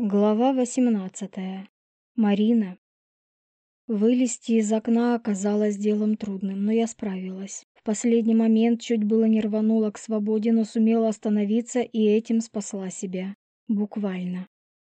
Глава 18. Марина. Вылезти из окна оказалось делом трудным, но я справилась. В последний момент чуть было не рванула к свободе, но сумела остановиться и этим спасла себя. Буквально.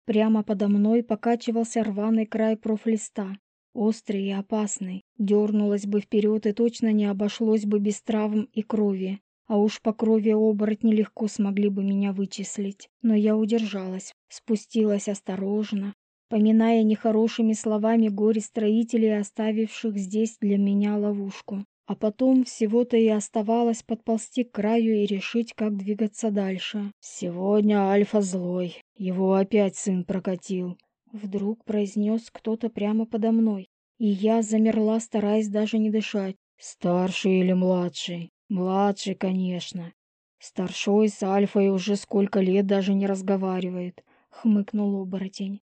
Прямо подо мной покачивался рваный край профлиста. Острый и опасный. Дернулась бы вперед и точно не обошлось бы без травм и крови. А уж по крови оборотни легко смогли бы меня вычислить. Но я удержалась, спустилась осторожно, поминая нехорошими словами горе строителей, оставивших здесь для меня ловушку. А потом всего-то и оставалось подползти к краю и решить, как двигаться дальше. «Сегодня Альфа злой. Его опять сын прокатил», — вдруг произнес кто-то прямо подо мной. И я замерла, стараясь даже не дышать. «Старший или младший?» Младший, конечно. Старшой с Альфой уже сколько лет даже не разговаривает, хмыкнул оборотень.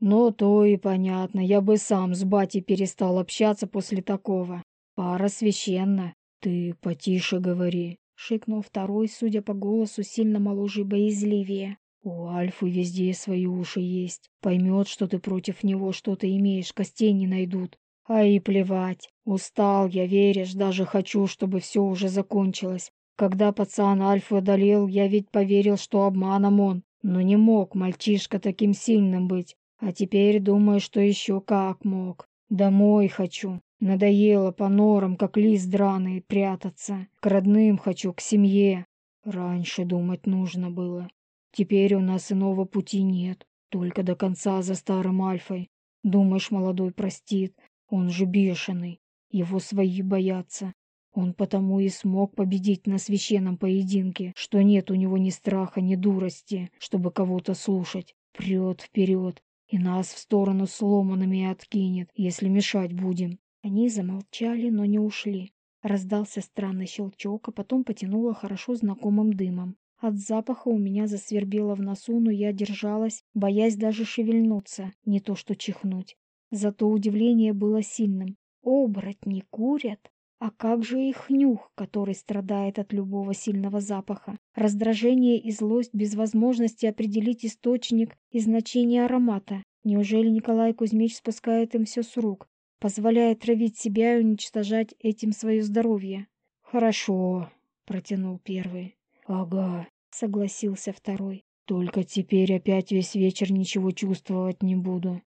Но то и понятно, я бы сам с батей перестал общаться после такого. Пара священна. Ты потише говори, шикнул второй, судя по голосу, сильно моложе и боязливее. У Альфы везде свои уши есть. Поймет, что ты против него что-то имеешь, костей не найдут. А и плевать. Устал я, веришь, даже хочу, чтобы все уже закончилось. Когда пацан Альфу одолел, я ведь поверил, что обманом он. Но не мог мальчишка таким сильным быть. А теперь думаю, что еще как мог. Домой хочу. Надоело по норам, как лист драный, прятаться. К родным хочу, к семье. Раньше думать нужно было. Теперь у нас иного пути нет. Только до конца за старым Альфой. Думаешь, молодой простит, он же бешеный, его свои боятся. Он потому и смог победить на священном поединке, что нет у него ни страха, ни дурости, чтобы кого-то слушать. Прет вперед и нас в сторону сломанными откинет, если мешать будем. Они замолчали, но не ушли. Раздался странный щелчок, а потом потянуло хорошо знакомым дымом. От запаха у меня засвербело в носу, но я держалась, боясь даже шевельнуться, не то что чихнуть. Зато удивление было сильным. Оборотни курят? А как же их нюх, который страдает от любого сильного запаха? Раздражение и злость без возможности определить источник и значение аромата. Неужели Николай Кузьмич спускает им все с рук, позволяет травить себя и уничтожать этим свое здоровье? «Хорошо», — протянул первый. «Ага», — согласился второй. «Только теперь опять весь вечер ничего чувствовать не буду.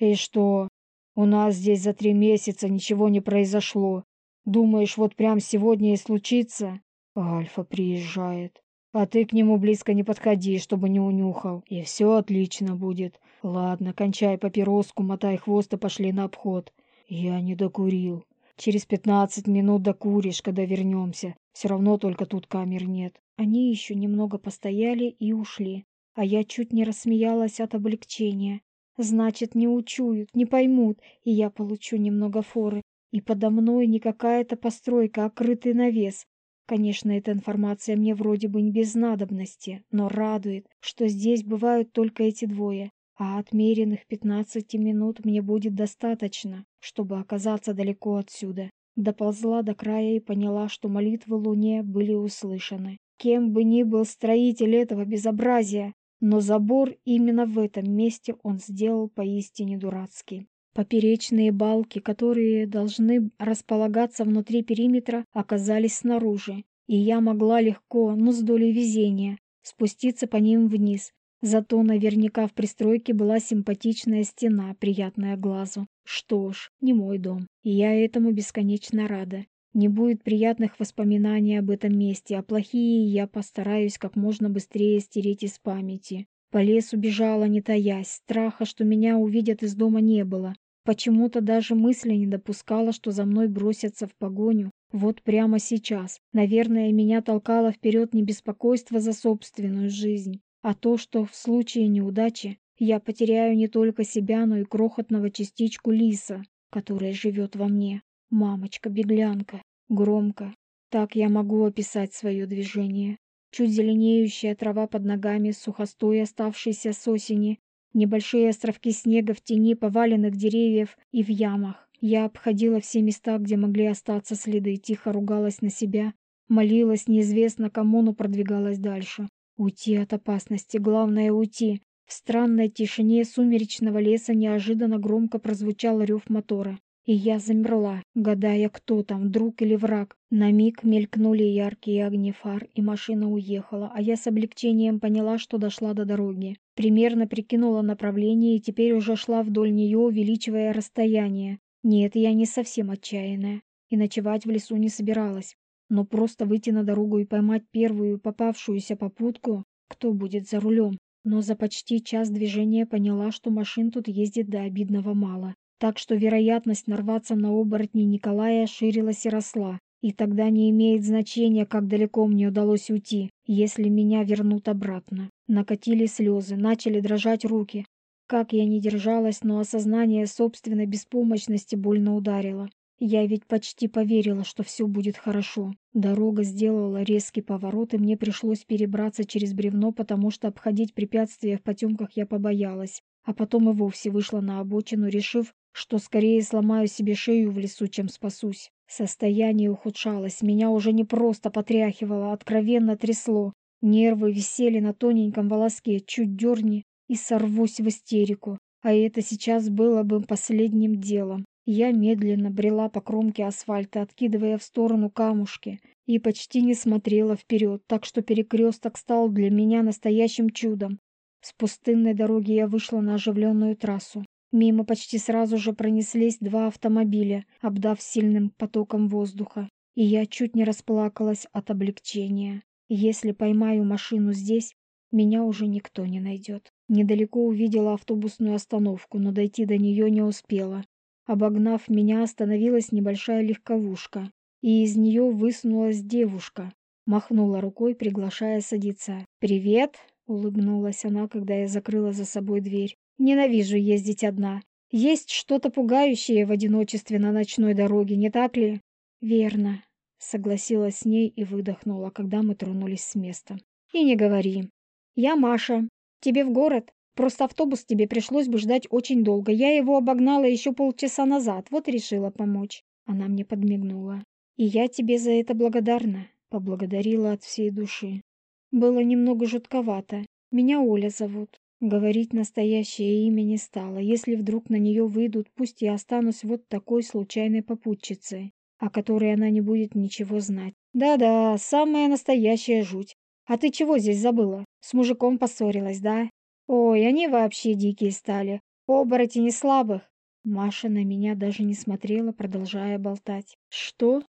«И что? У нас здесь за три месяца ничего не произошло. Думаешь, вот прям сегодня и случится?» Альфа приезжает. А ты к нему близко не подходи, чтобы не унюхал. И все отлично будет. Ладно, кончай папироску, мотай хвост и пошли на обход. Я не докурил. Через пятнадцать минут докуришь, когда вернемся. Все равно только тут камер нет. Они еще немного постояли и ушли. А я чуть не рассмеялась от облегчения. Значит, не учуют, не поймут, и я получу немного форы. И подо мной не какая-то постройка, а крытый навес. Конечно, эта информация мне вроде бы не без надобности, но радует, что здесь бывают только эти двое. А отмеренных пятнадцати минут мне будет достаточно, чтобы оказаться далеко отсюда. Доползла до края и поняла, что молитвы Луне были услышаны. Кем бы ни был строитель этого безобразия, но забор именно в этом месте он сделал поистине дурацкий. Поперечные балки, которые должны располагаться внутри периметра, оказались снаружи, и я могла легко, но с долей везения, спуститься по ним вниз. Зато наверняка в пристройке была симпатичная стена, приятная глазу. Что ж, не мой дом, и я этому бесконечно рада. Не будет приятных воспоминаний об этом месте, а плохие я постараюсь как можно быстрее стереть из памяти. По лесу бежала, не таясь, страха, что меня увидят из дома не было. Почему-то даже мысли не допускала, что за мной бросятся в погоню. Вот прямо сейчас. Наверное, меня толкало вперед не беспокойство за собственную жизнь, а то, что в случае неудачи я потеряю не только себя, но и крохотного частичку лиса, которая живет во мне. Мамочка-беглянка. Громко. Так я могу описать свое движение. Чуть зеленеющая трава под ногами, сухостой, оставшийся с осени, небольшие островки снега в тени поваленных деревьев и в ямах. Я обходила все места, где могли остаться следы, тихо ругалась на себя, молилась неизвестно кому, но продвигалась дальше. Уйти от опасности, главное уйти. В странной тишине сумеречного леса неожиданно громко прозвучал рев мотора. И я замерла, гадая, кто там, друг или враг. На миг мелькнули яркие огни фар, и машина уехала, а я с облегчением поняла, что дошла до дороги. Примерно прикинула направление и теперь уже шла вдоль нее, увеличивая расстояние. Нет, я не совсем отчаянная, и ночевать в лесу не собиралась. Но просто выйти на дорогу и поймать первую попавшуюся попутку, кто будет за рулем? Но за почти час движения поняла, что машин тут ездит до обидного мало так что вероятность нарваться на оборотни Николая ширилась и росла. И тогда не имеет значения, как далеко мне удалось уйти, если меня вернут обратно. Накатили слезы, начали дрожать руки. Как я не держалась, но осознание собственной беспомощности больно ударило. Я ведь почти поверила, что все будет хорошо. Дорога сделала резкий поворот, и мне пришлось перебраться через бревно, потому что обходить препятствия в потемках я побоялась. А потом и вовсе вышла на обочину, решив, что скорее сломаю себе шею в лесу, чем спасусь. Состояние ухудшалось, меня уже не просто потряхивало, а откровенно трясло. Нервы висели на тоненьком волоске, чуть дерни и сорвусь в истерику. А это сейчас было бы последним делом. Я медленно брела по кромке асфальта, откидывая в сторону камушки, и почти не смотрела вперед, так что перекресток стал для меня настоящим чудом. С пустынной дороги я вышла на оживленную трассу. Мимо почти сразу же пронеслись два автомобиля, обдав сильным потоком воздуха, и я чуть не расплакалась от облегчения. Если поймаю машину здесь, меня уже никто не найдет. Недалеко увидела автобусную остановку, но дойти до нее не успела. Обогнав меня, остановилась небольшая легковушка, и из нее высунулась девушка. Махнула рукой, приглашая садиться. «Привет!» — улыбнулась она, когда я закрыла за собой дверь. Ненавижу ездить одна. Есть что-то пугающее в одиночестве на ночной дороге, не так ли? Верно, согласилась с ней и выдохнула, когда мы тронулись с места. И не говори. Я Маша. Тебе в город? Просто автобус тебе пришлось бы ждать очень долго. Я его обогнала еще полчаса назад, вот решила помочь. Она мне подмигнула. И я тебе за это благодарна, поблагодарила от всей души. Было немного жутковато. Меня Оля зовут. Говорить настоящее имя не стала. Если вдруг на нее выйдут, пусть я останусь вот такой случайной попутчицей, о которой она не будет ничего знать. Да-да, самая настоящая жуть. А ты чего здесь забыла? С мужиком поссорилась, да? Ой, они вообще дикие стали. Оборотени слабых. Маша на меня даже не смотрела, продолжая болтать. Что?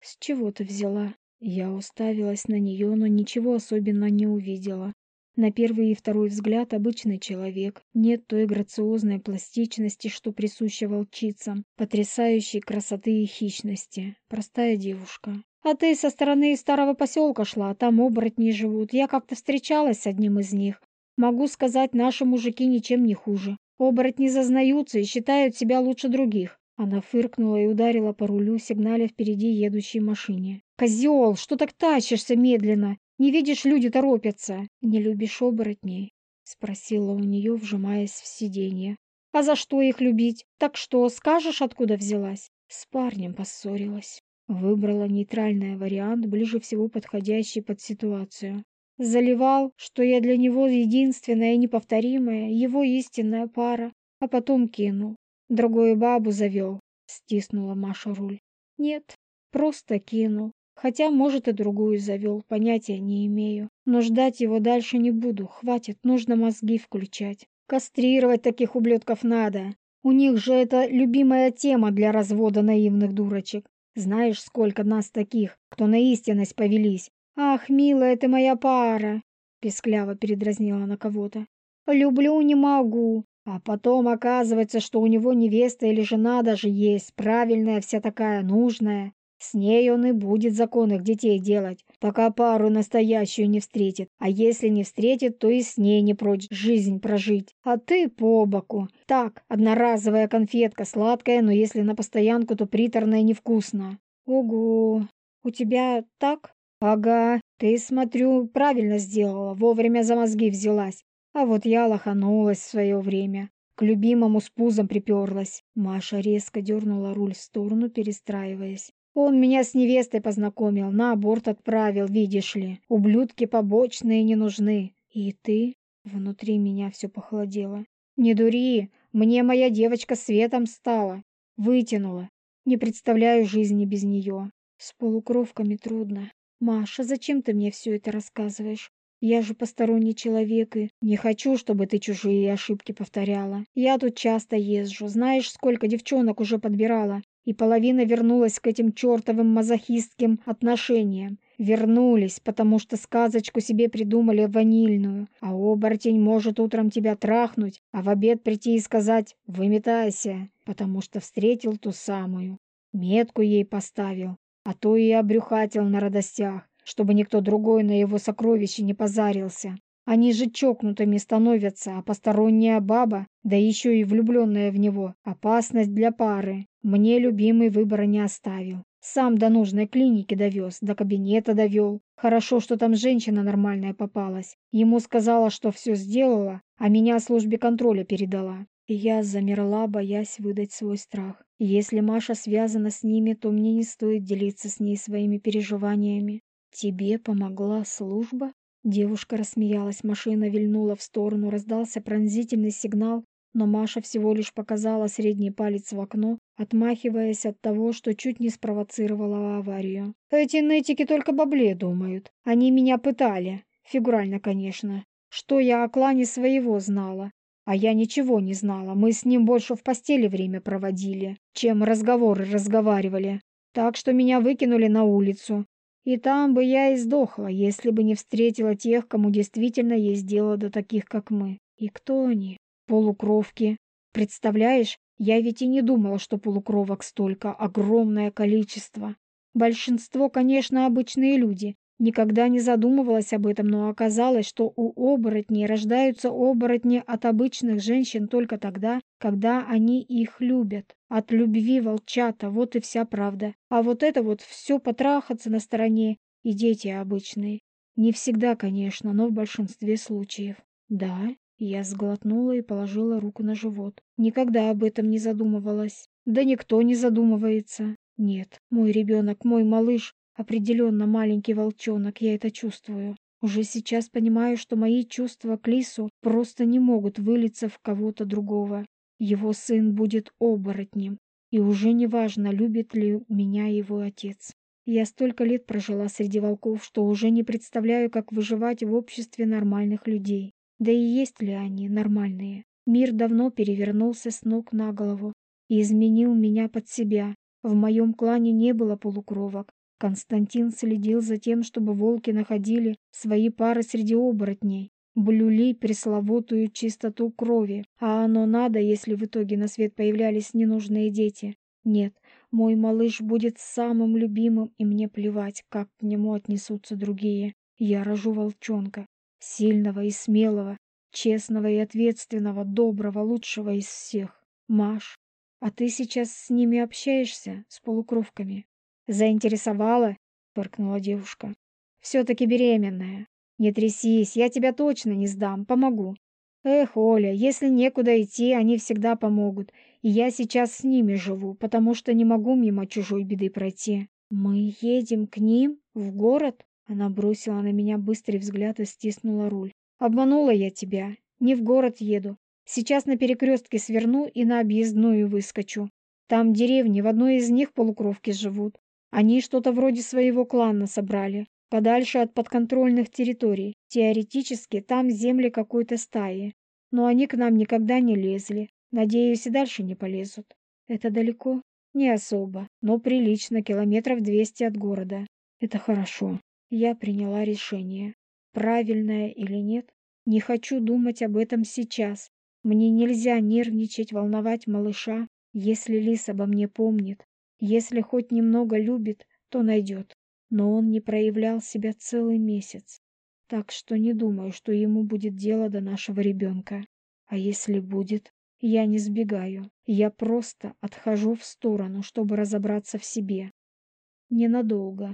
С чего ты взяла? Я уставилась на нее, но ничего особенно не увидела. На первый и второй взгляд обычный человек. Нет той грациозной пластичности, что присуща волчицам, потрясающей красоты и хищности. Простая девушка. А ты со стороны старого поселка шла, там оборотни живут. Я как-то встречалась с одним из них. Могу сказать, наши мужики ничем не хуже. Оборотни зазнаются и считают себя лучше других. Она фыркнула и ударила по рулю, сигналя впереди едущей машине. «Козел, что так тащишься медленно? Не видишь, люди торопятся. Не любишь оборотней? Спросила у нее, вжимаясь в сиденье. А за что их любить? Так что, скажешь, откуда взялась? С парнем поссорилась. Выбрала нейтральный вариант, ближе всего подходящий под ситуацию. Заливал, что я для него единственная и неповторимая, его истинная пара, а потом кинул. Другую бабу завел, стиснула Маша руль. Нет, просто кинул. Хотя, может, и другую завел, понятия не имею. Но ждать его дальше не буду, хватит, нужно мозги включать. Кастрировать таких ублюдков надо. У них же это любимая тема для развода наивных дурочек. Знаешь, сколько нас таких, кто на истинность повелись. Ах, милая ты моя пара, пескляво передразнила на кого-то. Люблю не могу. А потом оказывается, что у него невеста или жена даже есть, правильная вся такая, нужная. С ней он и будет законных детей делать, пока пару настоящую не встретит. А если не встретит, то и с ней не прочь жизнь прожить. А ты по боку. Так, одноразовая конфетка, сладкая, но если на постоянку, то приторная невкусно. Ого, у тебя так? Ага, ты, смотрю, правильно сделала, вовремя за мозги взялась. А вот я лоханулась в свое время. К любимому с пузом приперлась. Маша резко дернула руль в сторону, перестраиваясь. Он меня с невестой познакомил, на аборт отправил, видишь ли. Ублюдки побочные не нужны. И ты? Внутри меня все похолодело. «Не дури! Мне моя девочка светом стала! Вытянула! Не представляю жизни без нее! С полукровками трудно. Маша, зачем ты мне все это рассказываешь? Я же посторонний человек и не хочу, чтобы ты чужие ошибки повторяла. Я тут часто езжу, знаешь, сколько девчонок уже подбирала, и половина вернулась к этим чертовым мазохистским отношениям. Вернулись, потому что сказочку себе придумали ванильную, а оборотень может утром тебя трахнуть, а в обед прийти и сказать «выметайся», потому что встретил ту самую. Метку ей поставил, а то и обрюхатил на радостях чтобы никто другой на его сокровище не позарился. Они же чокнутыми становятся, а посторонняя баба, да еще и влюбленная в него, опасность для пары. Мне любимый выбора не оставил. Сам до нужной клиники довез, до кабинета довел. Хорошо, что там женщина нормальная попалась. Ему сказала, что все сделала, а меня службе контроля передала. И я замерла, боясь выдать свой страх. Если Маша связана с ними, то мне не стоит делиться с ней своими переживаниями. «Тебе помогла служба?» Девушка рассмеялась, машина вильнула в сторону, раздался пронзительный сигнал, но Маша всего лишь показала средний палец в окно, отмахиваясь от того, что чуть не спровоцировала аварию. «Эти нытики только бабле думают. Они меня пытали. Фигурально, конечно. Что я о клане своего знала. А я ничего не знала. Мы с ним больше в постели время проводили, чем разговоры разговаривали. Так что меня выкинули на улицу. И там бы я и сдохла, если бы не встретила тех, кому действительно есть дело до таких, как мы. И кто они? Полукровки. Представляешь, я ведь и не думала, что полукровок столько, огромное количество. Большинство, конечно, обычные люди, Никогда не задумывалась об этом, но оказалось, что у оборотней рождаются оборотни от обычных женщин только тогда, когда они их любят. От любви волчата, вот и вся правда. А вот это вот все потрахаться на стороне и дети обычные. Не всегда, конечно, но в большинстве случаев. Да, я сглотнула и положила руку на живот. Никогда об этом не задумывалась. Да никто не задумывается. Нет, мой ребенок, мой малыш Определенно маленький волчонок, я это чувствую. Уже сейчас понимаю, что мои чувства к Лису просто не могут вылиться в кого-то другого. Его сын будет оборотнем, и уже не важно, любит ли меня его отец. Я столько лет прожила среди волков, что уже не представляю, как выживать в обществе нормальных людей. Да и есть ли они нормальные? Мир давно перевернулся с ног на голову и изменил меня под себя. В моем клане не было полукровок, Константин следил за тем, чтобы волки находили свои пары среди оборотней, блюли пресловутую чистоту крови, а оно надо, если в итоге на свет появлялись ненужные дети. Нет, мой малыш будет самым любимым, и мне плевать, как к нему отнесутся другие. Я рожу волчонка, сильного и смелого, честного и ответственного, доброго, лучшего из всех. Маш, а ты сейчас с ними общаешься, с полукровками? «Заинтересовала?» — фыркнула девушка. «Все-таки беременная. Не трясись, я тебя точно не сдам, помогу». «Эх, Оля, если некуда идти, они всегда помогут. И я сейчас с ними живу, потому что не могу мимо чужой беды пройти». «Мы едем к ним? В город?» Она бросила на меня быстрый взгляд и стиснула руль. «Обманула я тебя. Не в город еду. Сейчас на перекрестке сверну и на объездную выскочу. Там деревни, в одной из них полукровки живут. Они что-то вроде своего клана собрали, подальше от подконтрольных территорий. Теоретически там земли какой-то стаи. Но они к нам никогда не лезли. Надеюсь, и дальше не полезут. Это далеко? Не особо, но прилично, километров двести от города. Это хорошо. Я приняла решение. Правильное или нет? Не хочу думать об этом сейчас. Мне нельзя нервничать, волновать малыша. Если Лис обо мне помнит, если хоть немного любит, то найдет. Но он не проявлял себя целый месяц. Так что не думаю, что ему будет дело до нашего ребенка. А если будет, я не сбегаю. Я просто отхожу в сторону, чтобы разобраться в себе. Ненадолго.